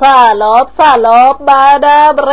ซาลอบซาลอบบาดาเบร